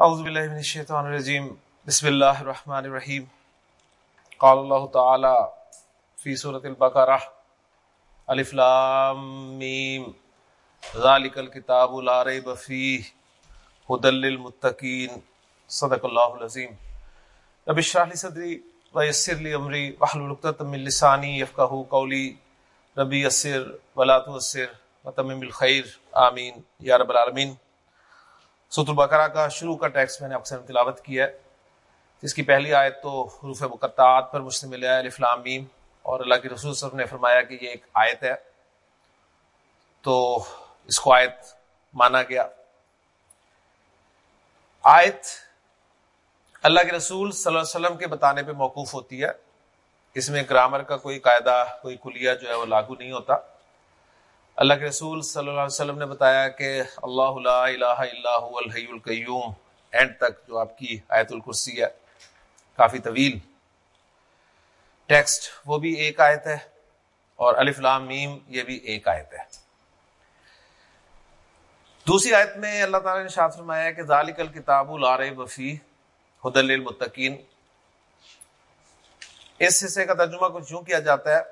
اعوذ باللہ من الشیطان الرجیم۔ بسم اللہ الرحمن الرحیم۔ قال اللہ تعالی فی سورة البقرہ، الف لام میم۔ ذالک الکتاب لا ریب فیہ۔ ہدل للمتقین۔ صدق اللہ العظیم۔ رب اشرح لی صدری ویسر لی امری۔ وحلل عقدۃ من لسانی یفقهوا قولی۔ ربی یسر ولا تعسر وتمم بالخیر۔ آمین۔ یا رب العالمین۔ سوت البقرہ کا شروع کا ٹیکس میں نے اکثر تلاوت کیا ہے۔ جس کی پہلی آیت تو حروف مقطعات پر مشتمل ہے الفلام میم، اور اللہ کے رسول صاحب نے فرمایا کہ یہ ایک آیت ہے۔ تو اس کو آیت مانا گیا۔ آیت اللہ کے رسول صلی اللہ علیہ وسلم کے بتانے پہ موقوف ہوتی ہے۔ اس میں گرامر کا کوئی قاعدہ، کوئی کلیہ جو ہے وہ لاگو نہیں ہوتا۔ اللہ کے رسول صلی اللہ علیہ وسلم نے بتایا کہ اللہ لا الہ الا هو الحی القیوم۔ اینڈ تک جو آپ کی آیت الکرسی ہے، کافی طویل۔ ٹیکسٹ وہ بھی ایک آیت ہے، اور الف لام میم، یہ بھی ایک آیت ہے۔ دوسری آیت میں اللہ تعالی نے شاد فرمایا کہ ذالک الکتاب لا ریب فیہ ہدى للمتقین۔ اس حصے کا ترجمہ کچھ یوں کیا جاتا ہے،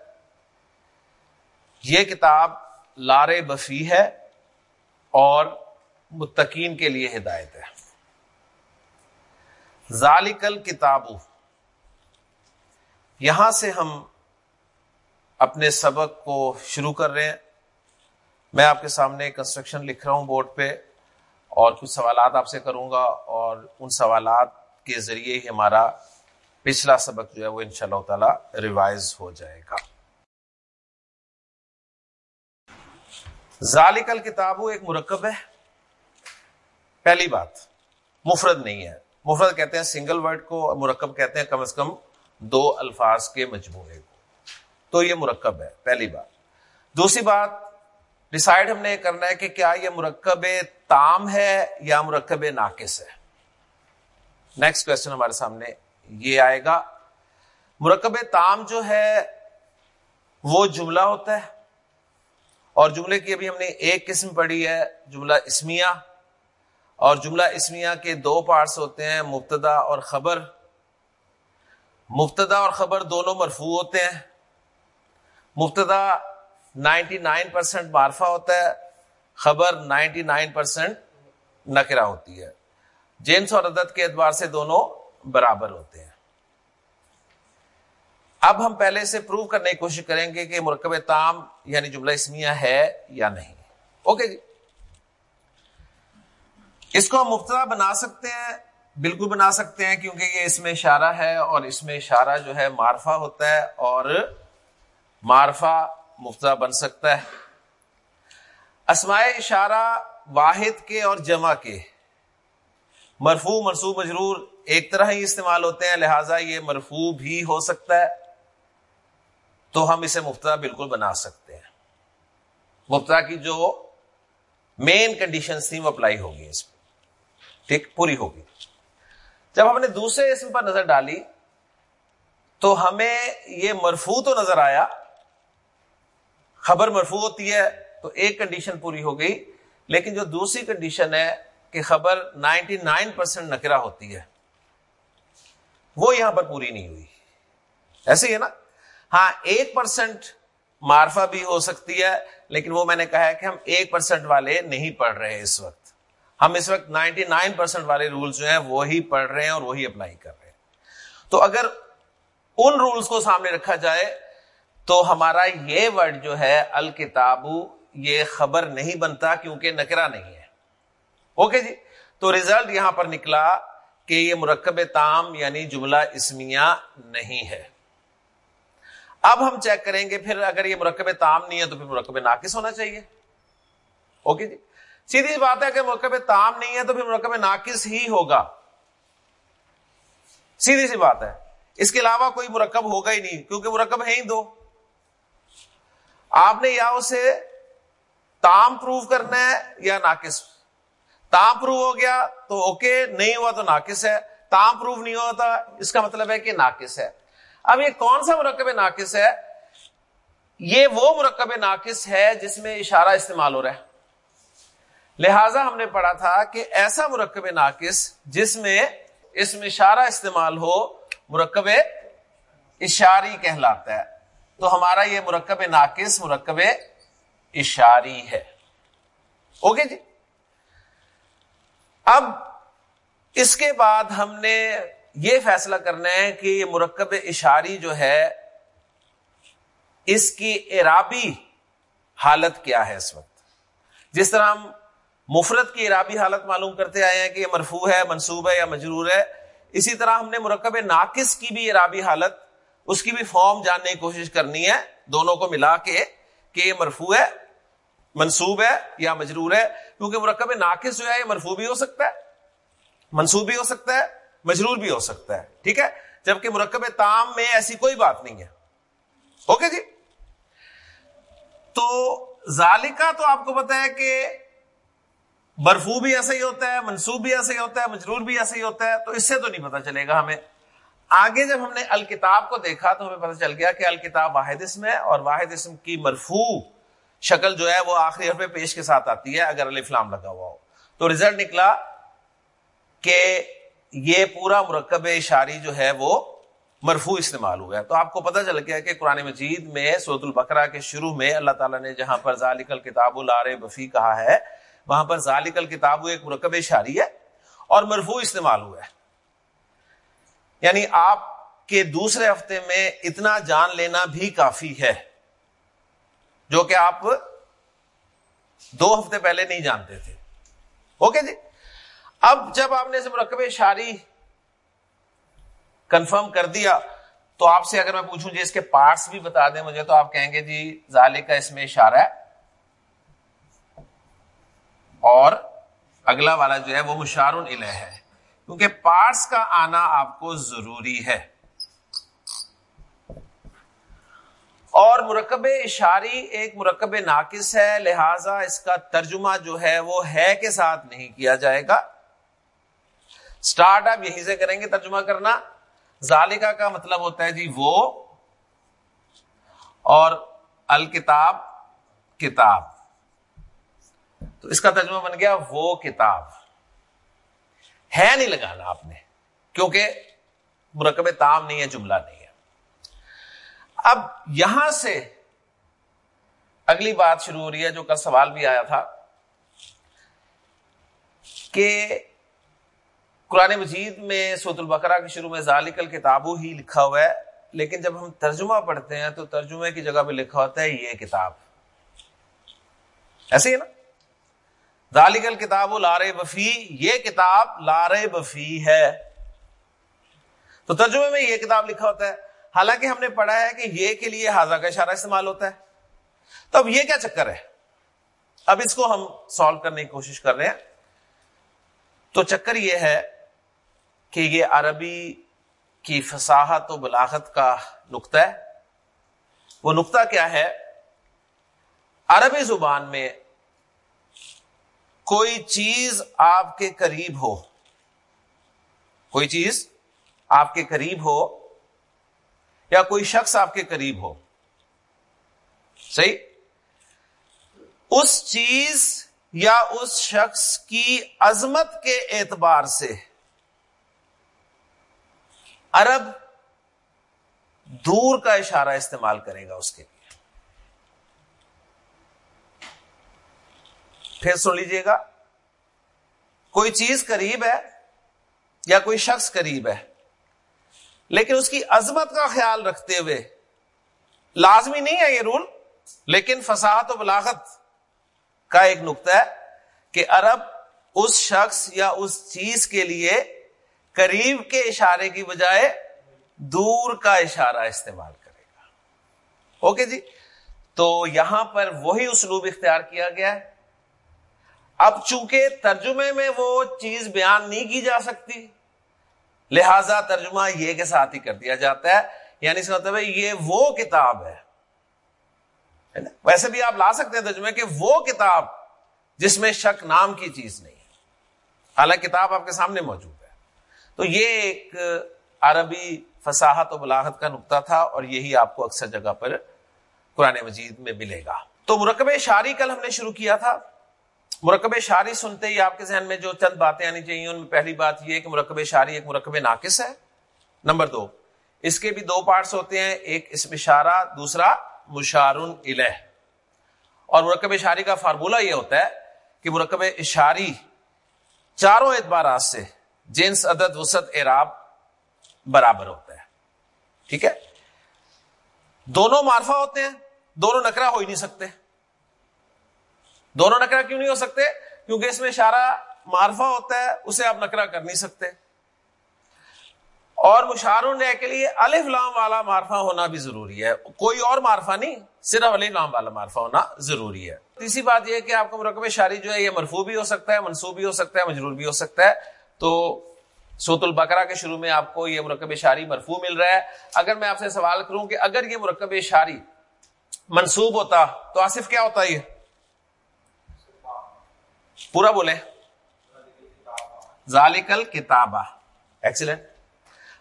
یہ کتاب لار بفی ہے اور متقین کے لیے ہدایت ہے۔ ذالکل کتابو یہاں سے ہم اپنے سبق کو شروع کر رہے ہیں۔ میں آپ کے سامنے کنسٹرکشن لکھ رہا ہوں بورڈ پہ اور کچھ سوالات آپ سے کروں گا اور ان سوالات کے ذریعے ہی ہمارا پچھلا سبق جو ہے وہ ان شاء اللہ تعالی ریوائز ہو جائے گا۔ ذالک الکتاب ایک مرکب ہے۔ پہلی بات، مفرد نہیں ہے۔ مفرد کہتے ہیں سنگل ورڈ کو، مرکب کہتے ہیں کم از کم دو الفاظ کے مجموعے کو۔ تو یہ مرکب ہے، پہلی بات۔ دوسری بات ڈسائڈ ہم نے کرنا ہے کہ کیا یہ مرکب تام ہے یا مرکب ناقص ہے۔ نیکسٹ کوشچن ہمارے سامنے یہ آئے گا۔ مرکب تام جو ہے، وہ جملہ ہوتا ہے۔ اور جملے کی ابھی ہم نے ایک قسم پڑھی ہے، جملہ اسمیا اور جملہ اسمیا کے دو پارٹس ہوتے ہیں، مبتدا اور خبر۔ مبتدا اور خبر دونوں مرفوع ہوتے ہیں۔ مبتدا نائنٹی نائن پرسینٹ مارفا ہوتا ہے، خبر نائنٹی نائن پرسینٹ نکرا ہوتی ہے۔ جینس اور عدد کے اعتبار سے دونوں برابر ہوتے ہیں۔ اب ہم پہلے سے پروو کرنے کی کوشش کریں گے کہ مرکب تام یعنی جملہ اسمیہ ہے یا نہیں۔ اوکے جی۔ اس کو ہم مبتدا بنا سکتے ہیں، بالکل بنا سکتے ہیں کیونکہ یہ اس میں اشارہ ہے اور اس میں اشارہ جو ہے مارفا ہوتا ہے اور مارفا مبتدا بن سکتا ہے۔ اسمائے اشارہ واحد کے اور جمع کے۔ مرفو مرسو مجرور ایک طرح ہی استعمال ہوتے ہیں، لہذا یہ مرفو بھی ہو سکتا ہے۔ تو ہم اسے مفتا بالکل بنا سکتے ہیں۔ مفتا کی جو مین کنڈیشن تھی وہ اپلائی ہوگی اس میں۔ ٹھیک؟ پوری ہوگی۔ جب ہم نے دوسرے اسم پر نظر ڈالی، تو ہمیں یہ مرفو تو نظر آیا۔ خبر مرفو ہوتی ہے، تو ایک کنڈیشن پوری ہو گئی۔ لیکن جو دوسری کنڈیشن ہے کہ خبر نائنٹی نائن پرسینٹ نکرا ہوتی ہے، وہ یہاں پر پوری نہیں ہوئی۔ ایسے ہی ہے نا؟ ہاں ایک پرسینٹ مارفا بھی ہو سکتی ہے، لیکن وہ میں نے کہا ہے کہ ہم ایک پرسینٹ والے نہیں پڑھ رہے اس وقت۔ ہم اس وقت نائنٹی نائن پرسینٹ والے رولس جو ہیں، وہی پڑھ رہے ہیں اور وہی اپلائی کر رہے ہیں۔ تو اگر ان رولس کو سامنے رکھا جائے، تو ہمارا یہ ورڈ جو ہے، الکتابو، یہ خبر نہیں بنتا کیونکہ نکرا نہیں ہے۔ اوکے جی؟ تو ریزلٹ یہاں پر نکلا کہ یہ مرکب تام یعنی جملہ اسمیہ نہیں ہے۔ اب ہم چیک کریں گے، پھر اگر یہ مرکب تام نہیں ہے تو پھر مرکب ناقص ہونا چاہیے۔ اوکے جی؟ سیدھی سی بات ہے کہ مرکب تام نہیں ہے تو پھر مرکب ناقص ہی ہوگا۔ سیدھی سی بات ہے۔ اس کے علاوہ کوئی مرکب ہوگا ہی نہیں، کیونکہ مرکب ہے ہی دو۔ آپ نے یا اسے تام پروو کرنا ہے یا ناقص۔ تام پروو ہو گیا تو اوکے، نہیں ہوا تو ناقص ہے۔ تام پروو نہیں ہوتا، اس کا مطلب ہے کہ ناقص ہے۔ اب یہ کون سا مرکب ناقص ہے؟ یہ وہ مرکب ناقص ہے جس میں اشارہ استعمال ہو رہا ہے۔ لہذا ہم نے پڑھا تھا کہ ایسا مرکب ناقص جس میں اس میں اشارہ استعمال ہو، مرکب اشاری کہلاتا ہے۔ تو ہمارا یہ مرکب ناقص مرکب اشاری ہے۔ اوکے جی؟ اب اس کے بعد ہم نے یہ فیصلہ کرنا ہے کہ یہ مرکب اشاری جو ہے، اس کی عرابی حالت کیا ہے اس وقت؟ جس طرح ہم مفرت کی عرابی حالت معلوم کرتے آئے ہیں کہ یہ مرفو ہے، منصوب ہے یا مجرور ہے، اسی طرح ہم نے مرکب ناقص کی بھی عرابی حالت، اس کی بھی فارم جاننے کی کوشش کرنی ہے، دونوں کو ملا کے کہ یہ مرفو ہے، منصوب ہے یا مجرور ہے، کیونکہ مرکب ناقص جو ہے، یہ مرفو بھی ہو سکتا ہے، منصوب بھی ہو سکتا ہے مجرور بھی ہو سکتا ہے۔ ٹھیک ہے؟ جبکہ مرکب تام میں ایسی کوئی بات نہیں ہے۔ اوکے جی؟ تو ذالکا تو آپ کو پتا ہے کہ برفو بھی ایسا ہی ہوتا ہے منصوب بھی ایسا ہی ہوتا ہے، مجرور بھی ایسا ہی ہوتا ہے۔ تو اس سے تو نہیں پتا چلے گا ہمیں۔ آگے جب ہم نے الکتاب کو دیکھا تو ہمیں پتا چل گیا کہ الکتاب واحد اسم ہے اور واحد اسم کی مرفو شکل جو ہے وہ آخری حرف پیش کے ساتھ آتی ہے، اگر علی فلام لگا ہوا ہو۔ تو ریزلٹ نکلا کہ یہ پورا مرکب اشاری جو ہے وہ مرفو استعمال ہوا ہے۔ تو آپ کو پتہ چل گیا کہ قرآن مجید میں سعود البقرہ کے شروع میں اللہ تعالیٰ نے جہاں پر ذالک الکتاب الار بفی کہا ہے، وہاں پر ذالک الکتاب ایک مرکب اشاری ہے اور مرفو استعمال ہوا ہے۔ یعنی آپ کے دوسرے ہفتے میں اتنا جان لینا بھی کافی ہے، جو کہ آپ دو ہفتے پہلے نہیں جانتے تھے۔ اوکے جی؟ اب جب آپ نے مرکب شاری کنفرم کر دیا، تو آپ سے اگر میں پوچھوں جی اس کے پارٹس بھی بتا دیں مجھے، تو آپ کہیں گے جی ظال کا اس میں اشارہ ہے۔ اور اگلا والا جو ہے وہ مشار الہ ہے۔ کیونکہ پارٹس کا آنا آپ کو ضروری ہے۔ اور مرکب اشاری ایک مرکب ناقص ہے، لہذا اس کا ترجمہ جو ہے وہ ہے کے ساتھ نہیں کیا جائے گا۔ اسٹارٹ آپ یہیں سے کریں گے ترجمہ کرنا۔ ذالکا کا مطلب ہوتا ہے جی وہ اور الکتاب کتاب۔ تو اس کا ترجمہ بن گیا وہ کتاب۔ ہے نہیں لگانا آپ نے، کیونکہ مرکب تام نہیں ہے، جملہ نہیں ہے۔ اب یہاں سے اگلی بات شروع ہو رہی ہے، جو کل سوال بھی آیا تھا کہ قرآن مجید میں سوت البقرہ کے شروع میں ذالکل کتابوں ہی لکھا ہوا ہے، لیکن جب ہم ترجمہ پڑھتے ہیں تو ترجمے کی جگہ پہ لکھا ہوتا ہے یہ کتاب۔ ایسے ہی نا؟ ذالکل کتاب لار بفی یہ کتاب لار بفی ہے۔ تو ترجمے میں یہ کتاب لکھا ہوتا ہے۔ حالانکہ ہم نے پڑھا ہے کہ یہ کے لیے حاضہ کا اشارہ استعمال ہوتا ہے۔ تو اب یہ کیا چکر ہے؟ اب اس کو ہم سالو کرنے کی کوشش کر رہے ہیں۔ تو چکر یہ ہے کہ یہ عربی کی فصاحت و بلاغت کا نقطہ ہے۔ وہ نقطہ کیا ہے؟ عربی زبان میں کوئی چیز آپ کے قریب ہو، کوئی چیز آپ کے قریب ہو یا کوئی شخص آپ کے قریب ہو۔ صحیح؟ اس چیز یا اس شخص کی عظمت کے اعتبار سے عرب دور کا اشارہ استعمال کرے گا اس کے لیے۔ پھر سن لیجیے گا، کوئی چیز قریب ہے یا کوئی شخص قریب ہے، لیکن اس کی عظمت کا خیال رکھتے ہوئے لازمی نہیں ہے یہ رول، لیکن فساحت و بلاغت کا ایک نقطہ ہے کہ عرب اس شخص یا اس چیز کے لیے قریب کے اشارے کی بجائے دور کا اشارہ استعمال کرے گا۔ اوکے جی؟ تو یہاں پر وہی اسلوب اختیار کیا گیا ہے۔ اب چونکہ ترجمے میں وہ چیز بیان نہیں کی جا سکتی، لہذا ترجمہ یہ کے ساتھ ہی کر دیا جاتا ہے۔ یعنی اس کا مطلب یہ وہ کتاب ہے۔ ویسے بھی آپ لا سکتے ہیں ترجمے کہ وہ کتاب جس میں شک نام کی چیز نہیں حالانکہ کتاب آپ کے سامنے موجود تو یہ ایک عربی فصاحت و بلاحت کا نقطہ تھا اور یہی آپ کو اکثر جگہ پر قرآن مجید میں ملے گا۔ تو مرکب شاری کل ہم نے شروع کیا تھا۔ مرکب شاری سنتے ہی آپ کے ذہن میں جو چند باتیں آنی چاہیے، ان میں پہلی بات یہ کہ مرکب شاری ایک مرکب ناقص ہے۔ نمبر دو، اس کے بھی دو پارٹس ہوتے ہیں، ایک اسم اشارہ دوسرا مشارن الہ اور مرکب شاری کا فارمولہ یہ ہوتا ہے کہ مرکب اشاری چاروں اعتبارات سے جنس، عدد، وسط، اعراب برابر ہوتا ہے۔ ٹھیک ہے؟ دونوں معرفہ ہوتے ہیں، دونوں نکرا ہو ہی نہیں سکتے۔ دونوں نکرا کیوں نہیں ہو سکتے؟ کیونکہ اس میں اشارہ معرفہ ہوتا ہے، اسے آپ نکرا کر نہیں سکتے۔ اور مشارون کے لیے الف لام والا معرفہ ہونا بھی ضروری ہے۔ کوئی اور معرفہ نہیں، صرف الف لام والا معرفہ ہونا ضروری ہے۔ تیسری بات یہ کہ آپ کا مرکب شاری جو ہے، یہ مرفو بھی ہو سکتا ہے منصوب بھی ہو سکتا ہے، مجرور بھی ہو سکتا ہے۔ تو سوت البقرہ کے شروع میں آپ کو یہ مرکب شاری مرفو مل رہا ہے۔ اگر میں آپ سے سوال کروں کہ اگر یہ مرکب شاری منصوب ہوتا تو آصف کیا ہوتا یہ؟ پورا بولے ذالکل کتابہ۔ ایکسیلنٹ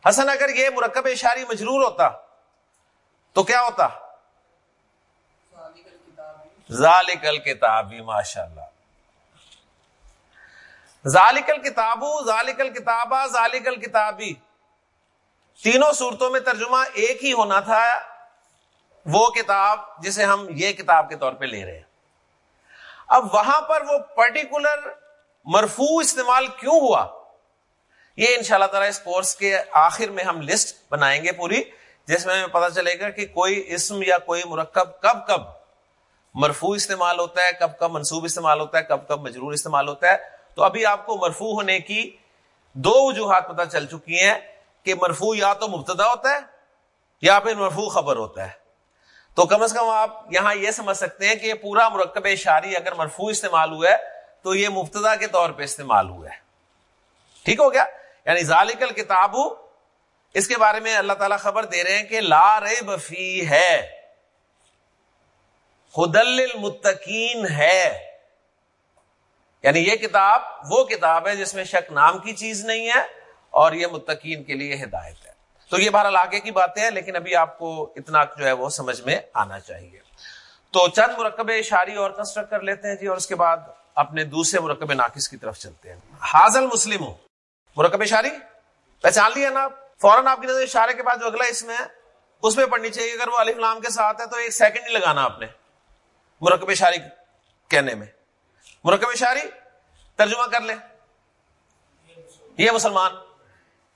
حسن، اگر یہ مرکب اشاری مجرور ہوتا تو کیا ہوتا؟ ذالکل کتابی۔ ماشاء اللہ ذالکل کتابو، ذالکل کتابہ ذالکل کتابی۔ تینوں صورتوں میں ترجمہ ایک ہی ہونا تھا، وہ کتاب جسے ہم یہ کتاب کے طور پہ لے رہے ہیں۔ اب وہاں پر وہ پرٹیکولر مرفو استعمال کیوں ہوا؟ یہ ان شاء اللہ تعالیٰ اس کورس کے آخر میں ہم لسٹ بنائیں گے پوری، جس میں ہمیں پتا چلے گا کہ کوئی اسم یا کوئی مرکب کب کب مرفو استعمال ہوتا ہے، کب کب منصوب استعمال ہوتا ہے، کب کب مجرور استعمال ہوتا ہے۔ تو ابھی آپ کو مرفو ہونے کی دو وجوہات پتہ چل چکی ہیں کہ مرفو یا تو مبتدا ہوتا ہے یا پھر مرفو خبر ہوتا ہے۔ تو کم از کم آپ یہاں یہ سمجھ سکتے ہیں کہ یہ پورا مرکب شاری اگر مرفو استعمال ہوا ہے تو یہ مبتدا کے طور پہ استعمال ہوا ہے ٹھیک ہو گیا؟ یعنی ذالکل کتاب اس کے بارے میں اللہ تعالیٰ خبر دے رہے ہیں کہ لا ریب فی ہے۔ خدل المتقین ہے۔ یعنی یہ کتاب وہ کتاب ہے جس میں شک نام کی چیز نہیں ہے اور یہ متقین کے لیے ہدایت ہے۔ تو یہ بہرحال آگے کی باتیں ہیں، لیکن ابھی آپ کو اتنا جو ہے وہ سمجھ میں آنا چاہیے۔ تو چند مرکب شاری اور کنسٹرکٹ کر لیتے ہیں جی اور اس کے بعد اپنے دوسرے مرکب ناقص کی طرف چلتے ہیں۔ حاضل مسلم ہوں۔ مرکب شاری پہچان لیا نا، فوراً آپ کی نظر اشارے کے بعد جو اگلا اس میں ہے، اس میں پڑھنی چاہیے، اگر وہ علی نام کے ساتھ ہے تو ایک سیکنڈ نہیں لگانا آپ نے مرکب شاری کہنے میں۔ مرکب شاری ترجمہ کر لیں۔ یہ مسلمان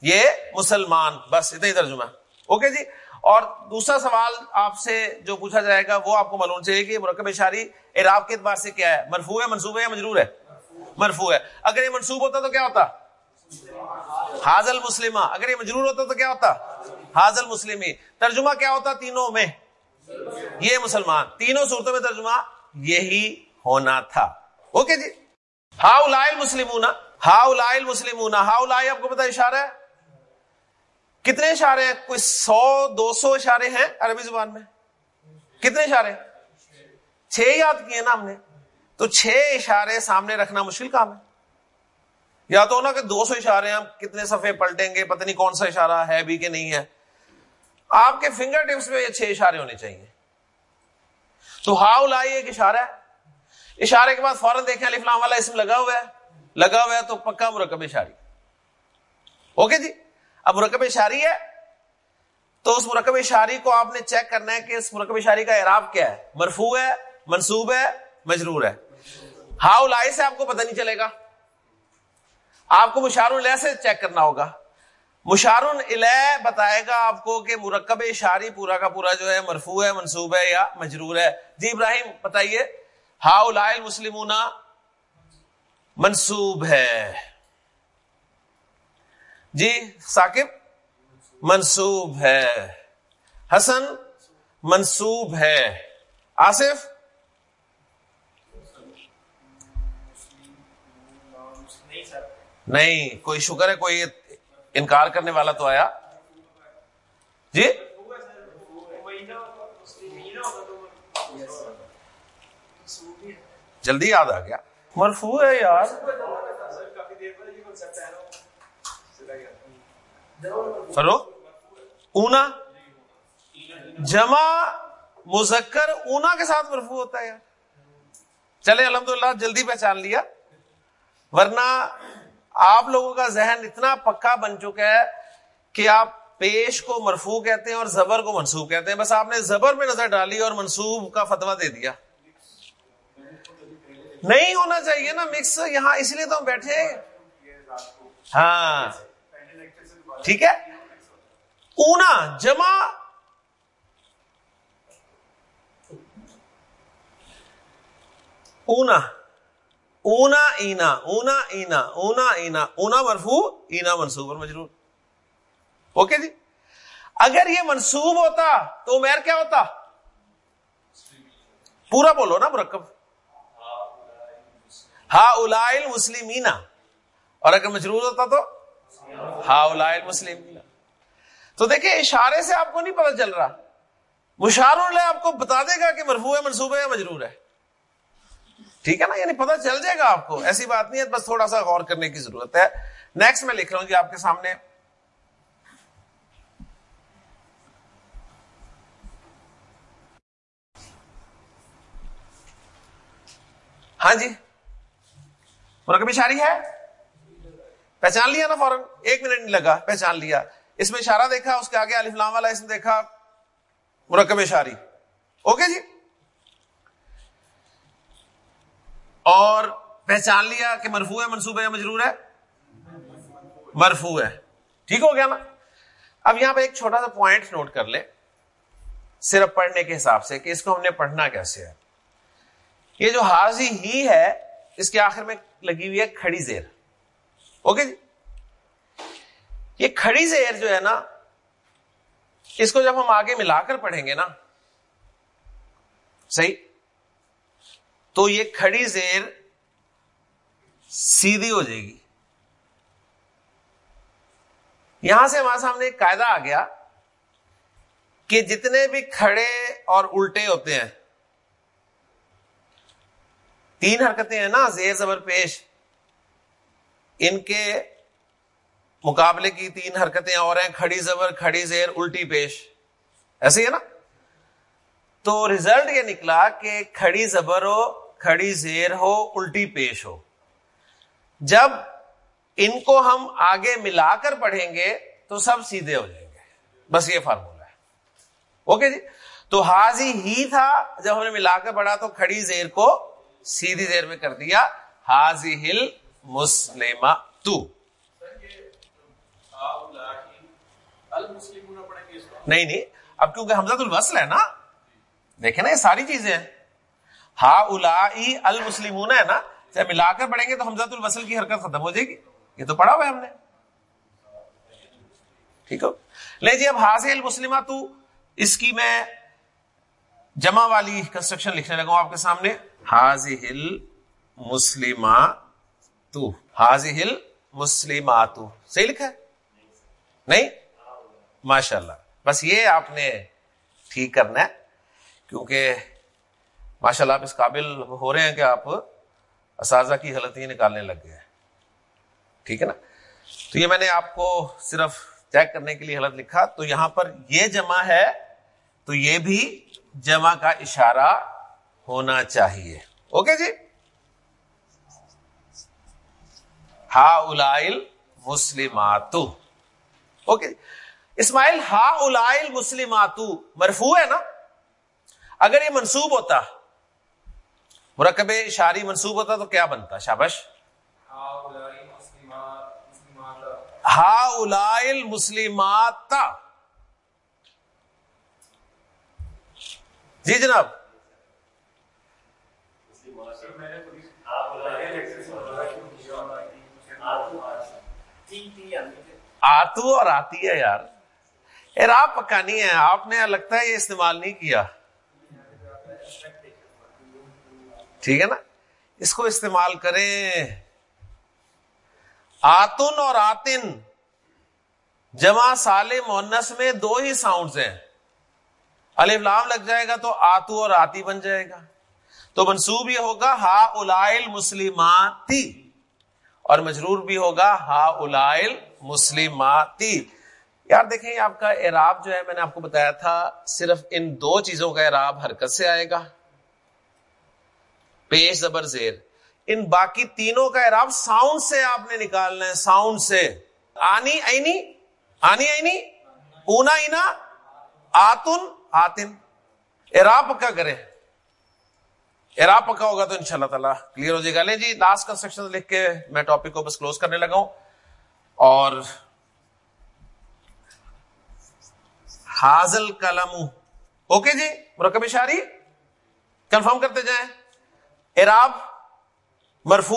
یہ مسلمان، بس اتنا ہی ترجمہ۔ اوکے جی؟ اور دوسرا سوال آپ سے جو پوچھا جائے گا، وہ آپ کو معلوم چاہیے کہ مرکب شاری اعراب کے اعتبار سے کیا ہے؟ مرفو ہے، منصوب ہے یا مجرور ہے؟ مرفو ہے۔ اگر یہ منصوب ہوتا تو کیا ہوتا؟ حاضل مسلم اگر یہ مجرور ہوتا تو کیا ہوتا؟ حاضل مسلم ترجمہ کیا ہوتا تینوں میں؟ یہ مسلمان۔ تینوں صورتوں میں ترجمہ یہی ہونا تھا۔ اوکے جی ہاؤ لائل مسلم ہاؤ لائل مسلم ہاؤ لائی آپ کو پتا اشارہ ہے کتنے اشارے ہیں کوئی سو دو سو اشارے ہیں عربی زبان میں کتنے اشارے چھ یاد کیے نا ہم نے تو چھ اشارے سامنے رکھنا مشکل کام ہے یا تو نا کہ دو سو اشارے ہم کتنے صفحے پلٹیں گے پتہ نہیں کون سا اشارہ ہے بھی کہ نہیں ہے آپ کے فنگر ٹپس میں یہ چھ اشارے ہونے چاہیے تو ہاؤ لائی ایک اشارہ ہے اشارے کے بعد فوراً دیکھیں علی فلام والا اسم لگا ہوا ہے۔ لگا ہوا ہے تو پکا مرکب اشاری۔ اوکے جی؟ اب مرکب اشاری ہے۔ تو اس مرکب اشاری کو آپ نے چیک کرنا ہے کہ اس مرکب اشاری کا اعراب کیا ہے۔ مرفو ہے منصوب ہے، مجرور ہے۔ ہاؤ لائی سے آپ کو پتہ نہیں چلے گا۔ آپ کو مشار الہ سے چیک کرنا ہوگا۔ مشار الہ بتائے گا آپ کو کہ مرکب اشاری پورا کا پورا جو ہے مرفو ہے منصوب ہے یا مجرور ہے۔ جی ابراہیم، بتائیے۔ ہاؤ لائل مسلم منصوب ہے۔ جی ثاقب منصوب ہے۔ حسن منصوب ہے۔ آصف؟ نہیں، کوئی شکر ہے، کوئی انکار کرنے والا تو آیا۔ جی؟ جلدی یاد آ گیا۔ مرفو ہے یار۔ فرو۔ اونا۔ جمع مذکر اونا کے ساتھ مرفو ہوتا ہے یار۔ چلے الحمدللہ جلدی پہچان لیا۔ ورنہ آپ لوگوں کا ذہن اتنا پکا بن چکا ہے کہ آپ پیش کو مرفو کہتے ہیں اور زبر کو منسوب کہتے ہیں۔ بس آپ نے زبر میں نظر ڈالی اور منسوب کا فتوا دے دیا۔ نہیں ہونا چاہیے نا مکس یہاں اس لیے تو ہم بیٹھے ہاں۔ ٹھیک ہے۔ اونا، جمع۔ اونا۔ اونا اینا اونا اینا اونا اینا، اونا مرفو اینا منصوب، اور مجرور۔ اوکے جی؟ اگر یہ منصوب ہوتا تو میر کیا ہوتا؟ پورا بولو نا مرکب۔ ہا الا مسلمینا اور اگر مجرور ہوتا تو؟ ہا الا مسلم تو دیکھیں، اشارے سے آپ کو نہیں پتا چل رہا۔ مشار اللہ آپ کو بتا دے گا کہ مرفوع ہے منصوبہ ہے مجرور ہے۔ ٹھیک ہے نا؟ یعنی پتا چل جائے گا آپ کو۔ ایسی بات نہیں ہے، بس تھوڑا سا غور کرنے کی ضرورت ہے۔ نیکسٹ میں لکھ رہا ہوں جی آپ کے سامنے۔ ہاں جی۔ مرکب اشاری ہے؟ پہچان لیا نا فوراً؟ ایک منٹ نہیں لگا، پہچان لیا۔ اس میں اشارہ دیکھا، اس کے آگے الفلام والا اس میں دیکھا، مرکب اشاری۔ اوکے جی؟ اور پہچان لیا کہ مرفو ہے منصوبہ ہے مجرور ہے؟ مرفو ہے۔ ٹھیک ہو گیا نا؟ اب یہاں پہ ایک چھوٹا سا پوائنٹ نوٹ کر لے صرف پڑھنے کے حساب سے کہ اس کو ہم نے پڑھنا کیسے ہے۔ یہ جو حاضی ہی ہے اس کے آخر میں لگی ہوئی ہے کھڑی زیر۔ اوکے جی؟ یہ کھڑی زیر جو ہے نا، اس کو جب ہم آگے ملا کر پڑھیں گے نا، صحیح؟ تو یہ کھڑی زیر سیدھی ہو جائے گی۔ یہاں سے ہمارے سامنے ایک قاعدہ آ گیا کہ جتنے بھی کھڑے اور الٹے ہوتے ہیں تین حرکتیں ہیں نا، زیر زبر پیش۔ ان کے مقابلے کی تین حرکتیں اور ہیں، کھڑی زبر، کھڑی زیر، الٹی پیش۔ ایسے ہی ہے نا؟ تو ریزلٹ یہ نکلا کہ کھڑی زبر ہو، کھڑی زیر ہو، الٹی پیش ہو۔ جب ان کو ہم آگے ملا کر پڑھیں گے تو سب سیدھے ہو جائیں گے۔ بس یہ فارمولا ہے۔ اوکے جی؟ تو حاضی ہی تھا، جب ہم نے ملا کر پڑھا تو کھڑی زیر کو سیدھی زیر میں کر دیا۔ حاضی ہل مسلم تو۔ نہیں نہیں۔ اب کیونکہ حمزہ الوصل ہے نا، دیکھیں نا، یہ ساری چیزیں ہیں۔ ہا الا المسلمون ہے نا چاہے ملا کر پڑھیں گے تو حمزہ الوصل کی حرکت ختم ہو جائے گی۔ یہ تو پڑھا ہوا ہے ہم نے۔ ٹھیک ہو؟ لے جی اب حاضر المسلمہ تو، اس کی میں جمع والی کنسٹرکشن لکھنے لگا ہوں آپ کے سامنے۔ حاضل مسلمہ تو حاضل مسلمات صحیح لکھا ہے نہیں ماشاء اللہ بس یہ آپ نے ٹھیک کرنا ہے کیونکہ ماشاء اللہ آپ اس قابل ہو رہے ہیں کہ آپ اساتذہ کی غلطی نکالنے لگ گئے ٹھیک ہے نا تو یہ میں نے آپ کو صرف چیک کرنے کے لیے غلط لکھا تو یہاں پر یہ جمع ہے تو یہ بھی جمع کا اشارہ ہونا چاہیے۔ اوکے جی؟ ہا الائل مسلماتو۔ اوکے اسماعیل ہا الائل مسلماتو۔ مرفو ہے نا؟ اگر یہ منصوب ہوتا مرکب اشاری منصوب ہوتا تو کیا بنتا؟ شابش؟ ہا الائل مسلمات۔ جی جناب آتو اور آتی ہے یار۔ آپ پکا نہیں ہے۔ آپ نے لگتا ہے یہ استعمال نہیں کیا۔ ٹھیک ہے نا؟ اس کو استعمال کریں۔ آتن اور آتن۔ جمع سال مونس میں دو ہی ساؤنڈز ہیں۔ لام لگ جائے گا تو آتو اور آتی بن جائے گا۔ تو منصوب یہ ہوگا ہا الائل مسلماتی اور مجرور بھی ہوگا ہا الائل مسلماتی یار دیکھیں آپ کا اعراب جو ہے، میں نے آپ کو بتایا تھا، صرف ان دو چیزوں کا اعراب حرکت سے آئے گا۔ پیش زبر زیر۔ ان باقی تینوں کا اعراب ساؤنڈ سے آپ نے نکالنا ہے ساؤنڈ سے۔ آنی اینی آنی اینی، اونا اینا، آتن آتن۔ اعراب پکا کرے اعراب پکا ہوگا تو ان شاء اللہ تعالیٰ کلیئر ہو جائے گا۔ لیں جی لاسٹ کنسٹرکشن لکھ کے میں ٹاپک کو بس کلوز کرنے لگا ہوں۔ اور حاضل کلم اوکے جی مرکب اشاری۔ کنفرم کرتے جائیں۔ اراب مرفو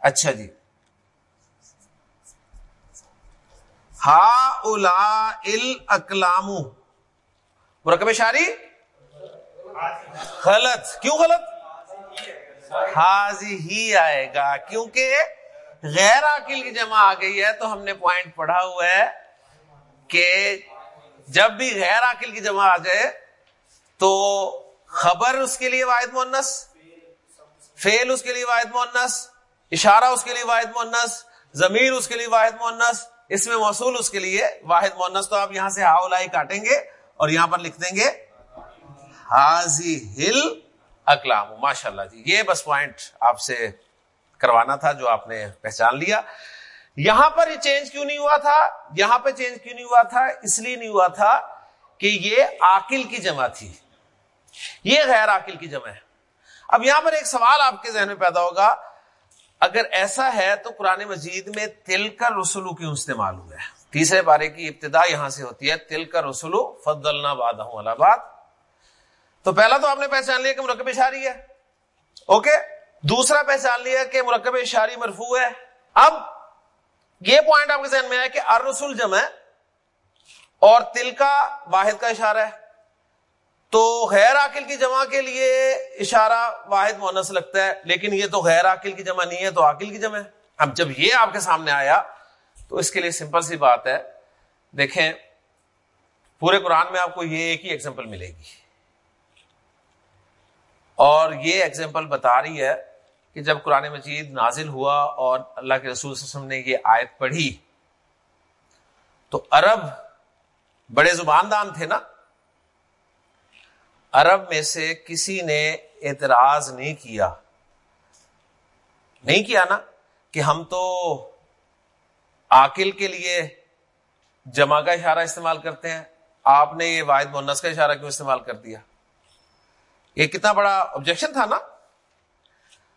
اچھا جی۔ ہا الا اکلام مرکب شاری غلط. کیوں غلط؟ حاضی ہی آئے گا، کیونکہ غیر عقل کی جمع آ گئی ہے، تو ہم نے پوائنٹ پڑھا ہوا ہے کہ جب بھی غیر عقل کی جمع آ جائے، تو خبر اس کے لیے واحد مونس فیل اس کے لیے واحد مونس اشارہ اس کے لیے واحد مونس ضمیر اس کے لیے واحد مونس اس میں موصول اس کے لیے واحد مونس تو آپ یہاں سے ہاؤلائی کاٹیں گے اور یہاں پر لکھ دیں گے حاضی ہل اکلام ماشاء اللہ جی۔ یہ بس پوائنٹ آپ سے کروانا تھا جو آپ نے پہچان لیا۔ یہاں پر یہ چینج کیوں نہیں ہوا تھا؟ یہاں پہ چینج کیوں نہیں ہوا تھا؟ اس لیے نہیں ہوا تھا کہ یہ آکل کی جمع تھی۔ یہ غیر عاقل کی جمع ہے۔ اب یہاں پر ایک سوال آپ کے ذہن میں پیدا ہوگا۔ اگر ایسا ہے تو قرآن مجید میں تل کر رسولو کیوں استعمال ہوا ہے تیسرے بارے کی ابتدا یہاں سے ہوتی ہے۔ تل کر رسولو فضلنا باد باد تو پہلا تو آپ نے پہچان لیا کہ مرکب اشاری ہے۔ اوکے دوسرا پہچان لیا کہ مرکب اشاری مرفوع ہے۔ اب یہ پوائنٹ آپ کے ذہن میں ہے کہ ار رسول جمع ہے اور تل کا واحد کا اشارہ ہے۔ تو غیر عاقل کی جمع کے لیے اشارہ واحد مونس لگتا ہے، لیکن یہ تو غیر عاقل کی جمع نہیں ہے، تو عاقل کی جمع ہے۔ اب جب یہ آپ کے سامنے آیا، تو اس کے لیے سمپل سی بات ہے۔ دیکھیں، پورے قرآن میں آپ کو یہ ایک ہی ایگزامپل ملے گی۔ اور یہ ایگزامپل بتا رہی ہے کہ جب قرآن مجید نازل ہوا اور اللہ کے رسول صلی اللہ علیہ وسلم نے یہ آیت پڑھی، تو عرب بڑے زبان دان تھے نا؟ عرب میں سے کسی نے اعتراض نہیں کیا۔ نہیں کیا نا کہ ہم تو آکل کے لیے جمع کا اشارہ استعمال کرتے ہیں، آپ نے یہ واحد مونس کا اشارہ کیوں استعمال کر دیا؟ یہ کتنا بڑا آبجیکشن تھا نا؟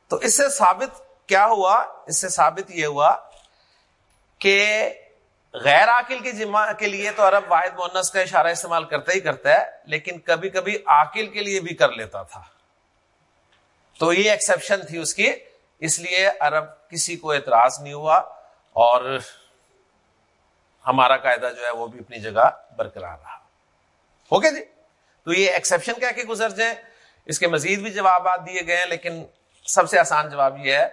تو اس سے ثابت کیا ہوا؟ اس سے ثابت یہ ہوا کہ غیر عاقل کی جمع کے لیے تو عرب واحد مونس کا اشارہ استعمال کرتا ہی کرتا ہے، لیکن کبھی کبھی عاقل کے لیے بھی کر لیتا تھا۔ تو یہ ایکسپشن تھی اس کی، اس لیے عرب کسی کو اعتراض نہیں ہوا اور ہمارا قاعدہ جو ہے وہ بھی اپنی جگہ برقرار رہا۔ اوکے جی؟ تو یہ ایکسپشن کیا کہ گزر جائیں؟ اس کے مزید بھی جوابات دیے گئے ہیں، لیکن سب سے آسان جواب یہ ہے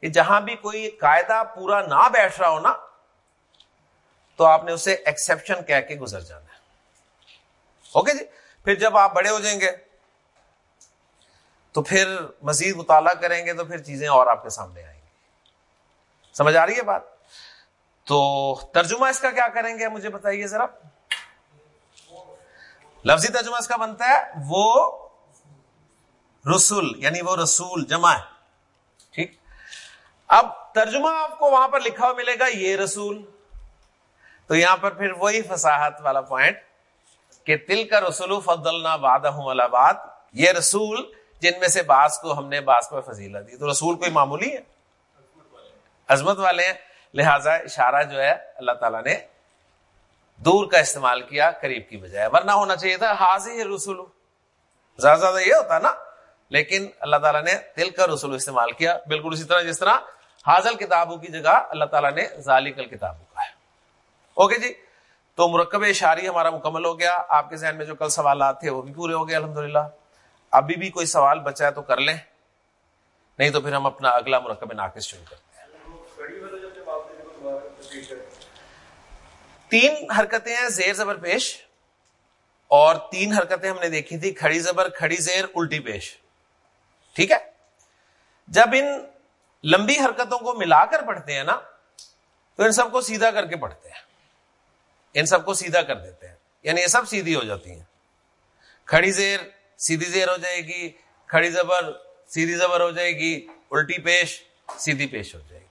کہ جہاں بھی کوئی قاعدہ پورا نہ بیٹھ رہا ہو نا، تو آپ نے اسے ایکسپشن کہہ کے گزر جانا ہے۔ اوکے جی؟ پھر جب آپ بڑے ہو جائیں گے، تو پھر مزید مطالعہ کریں گے، تو پھر چیزیں اور آپ کے سامنے آئیں گی۔ سمجھ آ رہی ہے بات؟ تو ترجمہ اس کا کیا کریں گے؟ مجھے بتائیے ذرا۔ لفظی ترجمہ اس کا بنتا ہے، وہ رسول یعنی وہ رسول جمع ہے۔ ٹھیک؟ اب ترجمہ آپ کو وہاں پر لکھا ہوا ملے گا، یہ رسول۔ تو یہاں پر پھر وہی فساحت والا پوائنٹ کہ تل کا رسول فضلنا بادہ باد یہ رسول جن میں سے بعض کو ہم نے بعض کو فضیلہ دی۔ تو رسول کوئی معمولی ہے؟ عظمت والے ہیں۔ لہذا اشارہ جو ہے، اللہ تعالیٰ نے دور کا استعمال کیا، قریب کی بجائے۔ ورنہ ہونا چاہیے تھا، حاضر رسول۔ زیادہ زیادہ یہ ہوتا نا لیکن اللہ تعالیٰ نے دل کا رسول استعمال کیا بالکل اسی طرح جس طرح حاضل کتابوں کی جگہ اللہ تعالیٰ نے ذالکل کتابوں کا ہے۔ اوکے جی؟ تو مرکب اشاری ہمارا مکمل ہو گیا۔ آپ کے ذہن میں جو کل سوالات تھے وہ بھی پورے ہو گئے الحمد ابھی بھی کوئی سوال بچا ہے تو کر لیں۔ نہیں تو پھر ہم اپنا اگلا مرکب ناقص شروع کرتے ہیں۔ تین حرکتیں ہیں زیر زبر پیش اور تین حرکتیں ہم نے دیکھی تھی، کھڑی زبر، کھڑی زیر، الٹی پیش۔ ٹھیک ہے؟ جب ان لمبی حرکتوں کو ملا کر پڑھتے ہیں نا، تو ان سب کو سیدھا کر کے پڑھتے ہیں۔ ان سب کو سیدھا کر دیتے ہیں۔ یعنی یہ سب سیدھی ہو جاتی ہیں۔ کھڑی زیر سیدھی زیر ہو جائے گی، کھڑی زبر سیدھی زبر ہو جائے گی، الٹی پیش سیدھی پیش ہو جائے گی۔